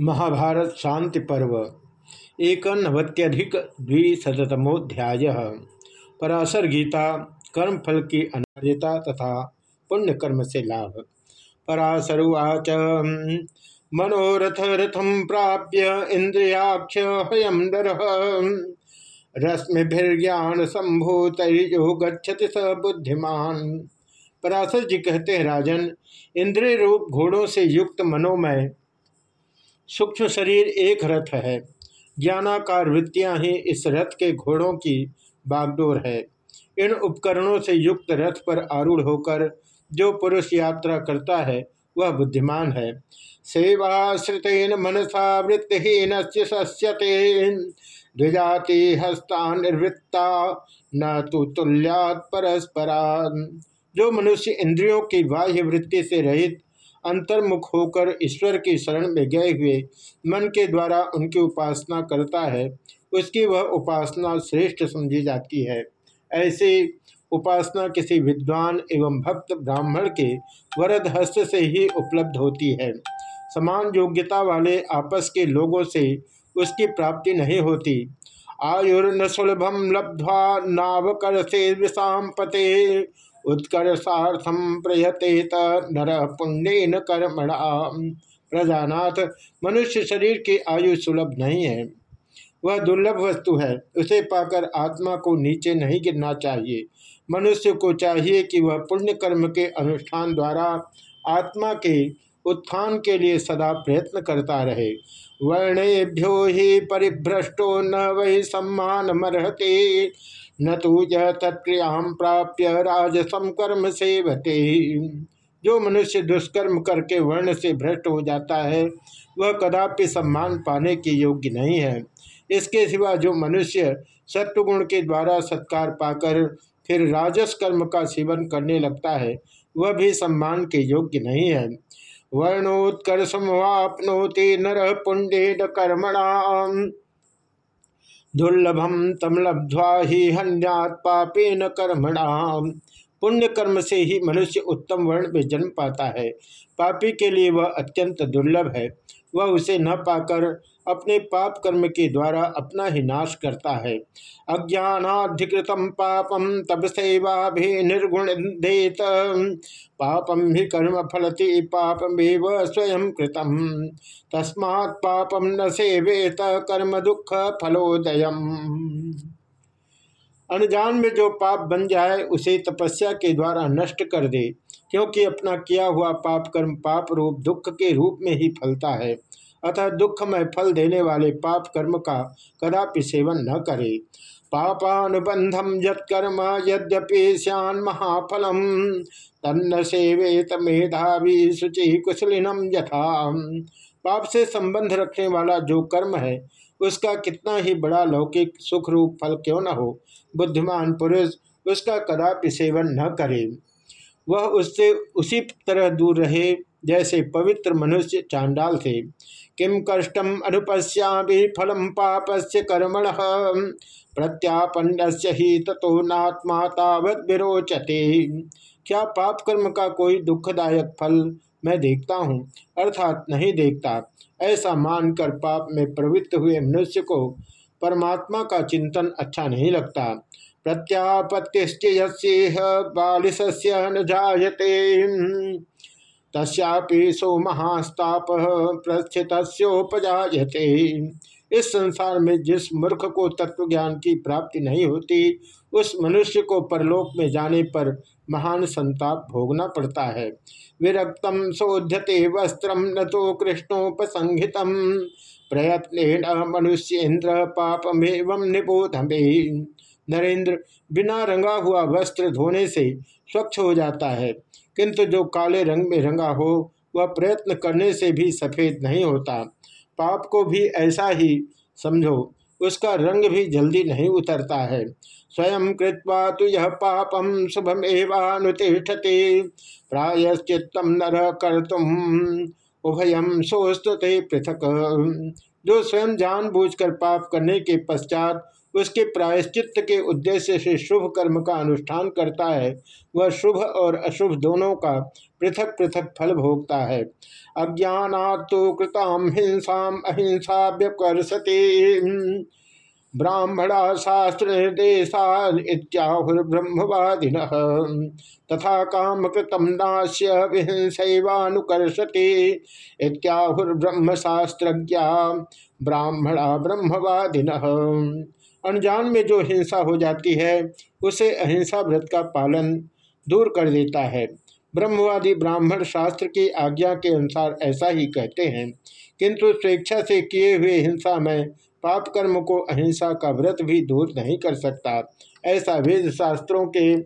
महाभारत शांति पर्व एक द्विशतमोध्याय पराशर गीता कर्म फल की अनिवार्यता तथा पुण्य कर्म से लाभ। पराशरुवाच। मनोरथ रथम प्राप्य इंद्रियाक्ष हयम नर। रश्मिर्ज्ञान संभूत जो गच्छति स बुद्धिमान। पराशर जी कहते हैं, राजन इंद्रिय रूप घोड़ों से युक्त मनोमय सूक्ष्म शरीर एक रथ है। ज्ञानाकार वृत्तियाँ ही इस रथ के घोड़ों की बागडोर है। इन उपकरणों से युक्त रथ पर आरूढ़ होकर जो पुरुष यात्रा करता है, वह बुद्धिमान है। सेवाश्रितेन मनसा वृत्तिहीन सस्यते। द्विजाति हस्ता निर्वृत्ता, न तो तुल्यात परस्परा जो मनुष्य इंद्रियों की बाह्य वृत्ति से रहित अंतर्मुख होकर ईश्वर की शरण में गए हुए मन के द्वारा उनकी उपासना करता है, उसकी वह उपासना श्रेष्ठ समझी जाती है। ऐसी उपासना किसी विद्वान एवं भक्त ब्राह्मण के वरद हस्त से ही उपलब्ध होती है। समान योग्यता वाले आपस के लोगों से उसकी प्राप्ति नहीं होती। आयुर्न सुलभम लब्ध्वा नावकर से विषाम पते उत्कर्षार्थम प्रयतेत नर पुण्य न कर्मणा। प्रजानाथ, मनुष्य शरीर की आयु सुलभ नहीं है। वह दुर्लभ वस्तु है। उसे पाकर आत्मा को नीचे नहीं गिरना चाहिए। मनुष्य को चाहिए कि वह पुण्य कर्म के अनुष्ठान द्वारा आत्मा के उत्थान के लिए सदा प्रयत्न करता रहे। वर्णेभ्यो ही परिभ्रष्टो न वही सम्मान मरहते न तो यह तत्क्रिया प्राप्य राजसम कर्म सेवते। जो मनुष्य दुष्कर्म करके वर्ण से भ्रष्ट हो जाता है, वह कदापि सम्मान पाने के योग्य नहीं है। इसके सिवा जो मनुष्य सत्वगुण के द्वारा सत्कार पाकर फिर राजस कर्म का सेवन करने लगता है, वह भी सम्मान के योग्य नहीं है। वर्णोत्कर्षमवापनोति नर पुण्य कर्मण। दुर्लभम तम लब्ध्वा ही हन्यात पापे न कर्मणा। पुण्य कर्म से ही मनुष्य उत्तम वर्ण में जन्म पाता है। पापी के लिए वह अत्यंत दुर्लभ है। वह उसे न पाकर अपने पाप कर्म के द्वारा अपना ही नाश करता है। अज्ञानाधिकृत पापम तब सेवा भी निर्गुण देत पापम ही कर्म फलती, पापमेव स्वयं कृतम। तस्मात् पापम न सेवेत, कर्म दुख फलोदयम। अनजान में जो पाप बन जाए, उसे तपस्या के द्वारा नष्ट कर दे, क्योंकि अपना किया हुआ पाप कर्म पाप रूप दुख के रूप में ही फलता है। अतः दुखमय फल देने वाले पाप कर्म का कदापि सेवन न करे। पापानुबंधम यत्कर्म यद्यपि सियान महाफलम, तन्न सेवेत मेधावी शुचि कुशलिनम यथा। पाप से संबंध रखने वाला जो कर्म है, उसका कितना ही बड़ा लौकिक सुख रूप फल क्यों न हो, बुद्धिमान पुरुष उसका कदापि सेवन न करे। वह उससे उसी तरह दूर रहे, जैसे पवित्र मनुष्य चांडाल थे। किम कष्टम अनुपस्या फलम पापस्य कर्मण? प्रत्यापन्न ही तथो नात्मा तावत विरोचते। क्या पाप कर्म का कोई दुखदायक फल मैं देखता हूँ, अर्थात नहीं देखता। ऐसा मानकर पाप में प्रवृत्त हुए मनुष्य को परमात्मा का चिंतन अच्छा नहीं लगता। प्रत्यापत्तिश्चेह बालिश्य न जायते। तस्यापि सो महास्ताप प्रस्थितोपजाते इस संसार में जिस मूर्ख को तत्व ज्ञान की प्राप्ति नहीं होती, उस मनुष्य को परलोक में जाने पर महान संताप भोगना पड़ता है। विरक्तम शोध्यते वस्त्रम न तो कृष्णोपसंहित। प्रयत्न मनुष्य इंद्र पापमेव निबोध नरेंद्र बिना रंगा हुआ वस्त्र धोने से स्वच्छ हो जाता है। किंतु जो काले रंग में रंगा हो, वह प्रयत्न करने से भी सफ़ेद नहीं होता। पाप को भी ऐसा ही समझो, उसका रंग भी जल्दी नहीं उतरता है। स्वयं कृत्वा तो यह पापम शुभम एवानुतिष्ठते प्रायश्चित्तम नर कर तुम उभयम सोस्तुते पृथक। जो स्वयं जानबूझकर पाप करने के पश्चात उसके प्रायश्चित के उद्देश्य से शुभ कर्म का अनुष्ठान करता है, वह शुभ और अशुभ दोनों का पृथक पृथक फल भोगता है। अज्ञातो कृताम हिंसा अहिंसा व्यकर्षति ब्राह्मणा शास्त्र निर्देशा तथा काम कृतम नाश्य विहिंसैवानुकर्षति। इत्याहुर्ब्रह्मशास्त्रज्ञा ब्राह्मणा ब्रह्मवादिन। अनजान में जो हिंसा हो जाती है, उसे अहिंसा व्रत का पालन दूर कर देता है। ब्रह्मवादी ब्राह्मण शास्त्र की आज्ञा के अनुसार ऐसा ही कहते हैं। किंतु स्वेच्छा से किए हुए हिंसा में पाप कर्म को अहिंसा का व्रत भी दूर नहीं कर सकता। ऐसा वेद शास्त्रों के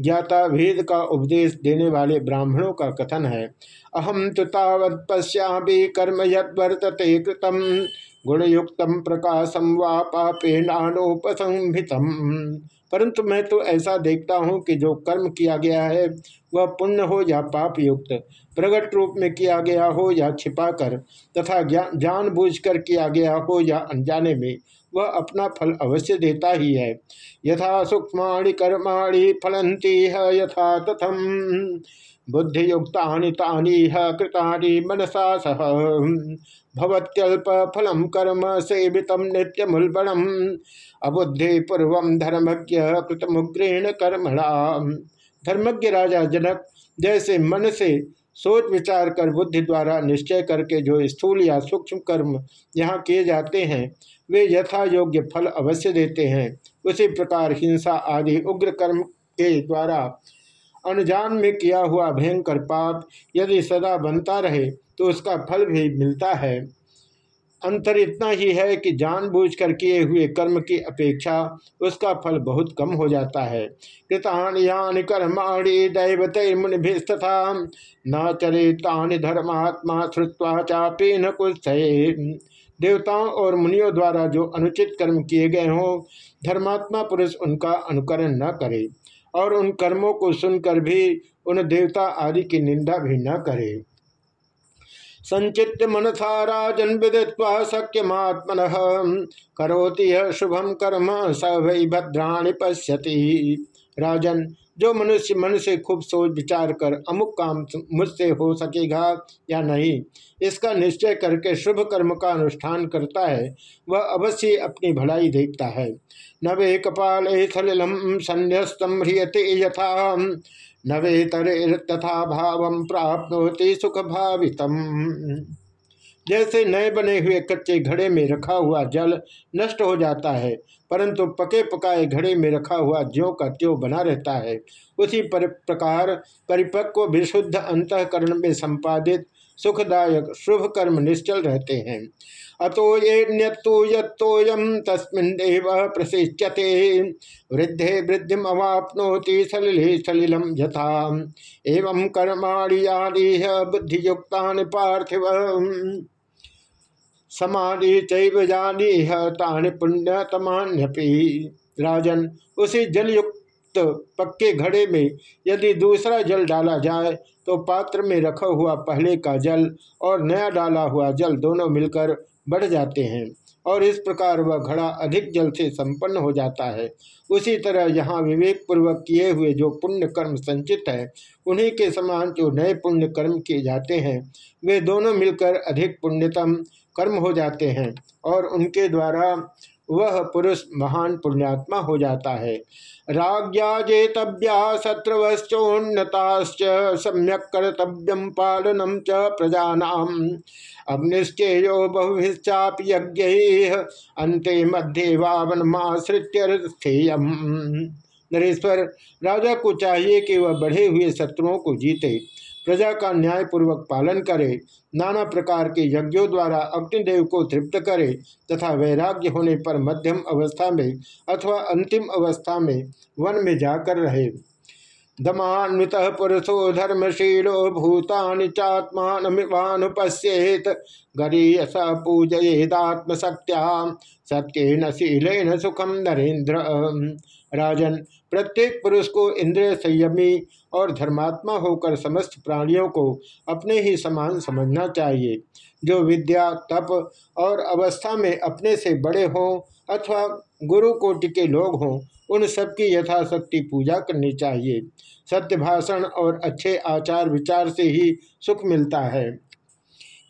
ज्ञाता वेद का उपदेश देने वाले ब्राह्मणों का कथन है। अहम तो तावत पश्यामी कर्म यदर्तते कृतम। गुणयुक्त प्रकाशम व पापे नानोपसंभितम परंतु मैं तो ऐसा देखता हूँ कि जो कर्म किया गया है, वह पुण्य हो या पाप युक्त प्रगट रूप में किया गया हो या छिपाकर, तथा जान बूझकर किया गया हो या अनजाने में, वह अपना फल अवश्य देता ही है। यथा सूक्ष्माणि कर्माणी फलंती है यथा तथम बुद्धियुक्ता कृतानि मनसा सह। भवत्यल्प फलम कर्म सेवित नित्य मुलबणम अबुद्धि पूर्व धर्मज्ञ कृतमुग्रेण कर्मणा धर्मज्ञ राजा जनक, जैसे मन से सोच विचार कर बुद्धि द्वारा निश्चय करके जो स्थूल या सूक्ष्म कर्म यहाँ किए जाते हैं, वे यथा योग्य फल अवश्य देते हैं। उसी प्रकार हिंसा आदि उग्र कर्म के द्वारा अनजान में किया हुआ भयंकर पाप यदि सदा बनता रहे तो उसका फल भी मिलता है। अंतर इतना ही है कि जानबूझकर किए हुए कर्म की अपेक्षा उसका फल बहुत कम हो जाता है। कृतान कर्माणी दैवत मुनिभिस्तथा। न चरितानि धर्मात्मा श्रुवा चापी न कुछ देवताओं और मुनियों द्वारा जो अनुचित कर्म किए गए हों, धर्मात्मा पुरुष उनका अनुकरण न करे और उन कर्मों को सुनकर भी उन देवता आदि की निंदा भी न करे। संचित मनसा राजन विदित्वा शक्यमात्मन करोति शुभम कर्म, स वै भद्राणि पश्यति। राजन, जो मनुष्य मन से खूब सोच विचार कर अमुक काम मुझसे हो सकेगा या नहीं, इसका निश्चय करके शुभ कर्म का अनुष्ठान करता है, वह अवश्य अपनी भलाई देखता है। नवे कपाल सलिलम संन्यस्तम ह्रियते यथा। नवे तरे तथा भाव प्राप्त सुख भावितम जैसे नए बने हुए कच्चे घड़े में रखा हुआ जल नष्ट हो जाता है, परंतु पके पकाए घड़े में रखा हुआ ज्यो का त्यो बना रहता है, उसी पर प्रकार परिपक्व विशुद्ध अंतकरण में संपादित सुखदायक शुभ कर्म निश्चल रहते हैं। अतो ये न्यत्तु यम तस्मिन्नेव प्रशिच्यते वृद्धे वृद्धि अवापनोति सलिले सलिलम यथा। एवं कर्माणि आदि बुद्धियुक्ता पार्थिव। समाधि चैव जानी तानि पुण्यतमान्यपि। राजन, उसी जलयुक्त पक्के घड़े में यदि दूसरा जल डाला जाए तो पात्र में रखा हुआ पहले का जल और नया डाला हुआ जल दोनों मिलकर बढ़ जाते हैं और इस प्रकार वह घड़ा अधिक जल से संपन्न हो जाता है। उसी तरह यहाँ विवेक पूर्वक किए हुए जो पुण्य कर्म संचित है, उन्हीं के समान जो नए पुण्य कर्म किए जाते हैं, वे दोनों मिलकर अधिक पुण्यतम कर्म हो जाते हैं और उनके द्वारा वह पुरुष महान पुण्यात्मा हो जाता है। राजा जेतव्या शत्रुवश्चोन्नताश्च सम्यक कर्तव्यम पालनम च प्रजानाम। अग्निश्चेयो बहुभिश्चाप यज्ञ अंते मध्य वावनमाश्रित्य स्थेयम। नरेश्वर, राजा को चाहिए कि वह बढ़े हुए शत्रुओं को जीते। प्रजा का न्यायपूर्वक पालन करे, नाना प्रकार के यज्ञों द्वारा अग्निदेव को तृप्त करे तथा वैराग्य होने पर मध्यम अवस्था में अथवा अंतिम अवस्था में वन में जाकर रहे। दमान्वित पुरुषो धर्मशीलो भूतानि चात्मानुपश्येत गरीयस पूजयेदात्मशक्त्या सत्य शीलेन सुखम नरेन्द्र। राजन, प्रत्येक पुरुष को इंद्रिय संयमी और धर्मात्मा होकर समस्त प्राणियों को अपने ही समान समझना चाहिए। जो विद्या, तप और अवस्था में अपने से बड़े हों अथवा गुरु कोटि के लोग हों, उन सबकी यथाशक्ति पूजा करनी चाहिए। सत्य भाषण और अच्छे आचार विचार से ही सुख मिलता है।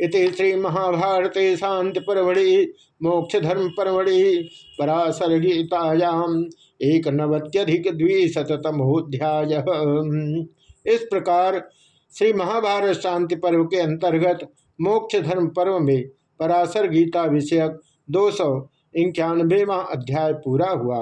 इति श्री महाभारत शांति परमढ़ि मोक्ष धर्म परमढ़ि पराशर गीतायाम एक नवत्यधिक द्विशतमोध्याय इस प्रकार श्री महाभारत शांति पर्व के अंतर्गत मोक्ष धर्म पर्व में पराशर गीता विषयक दो सौ इक्यानवेवा अध्याय पूरा हुआ।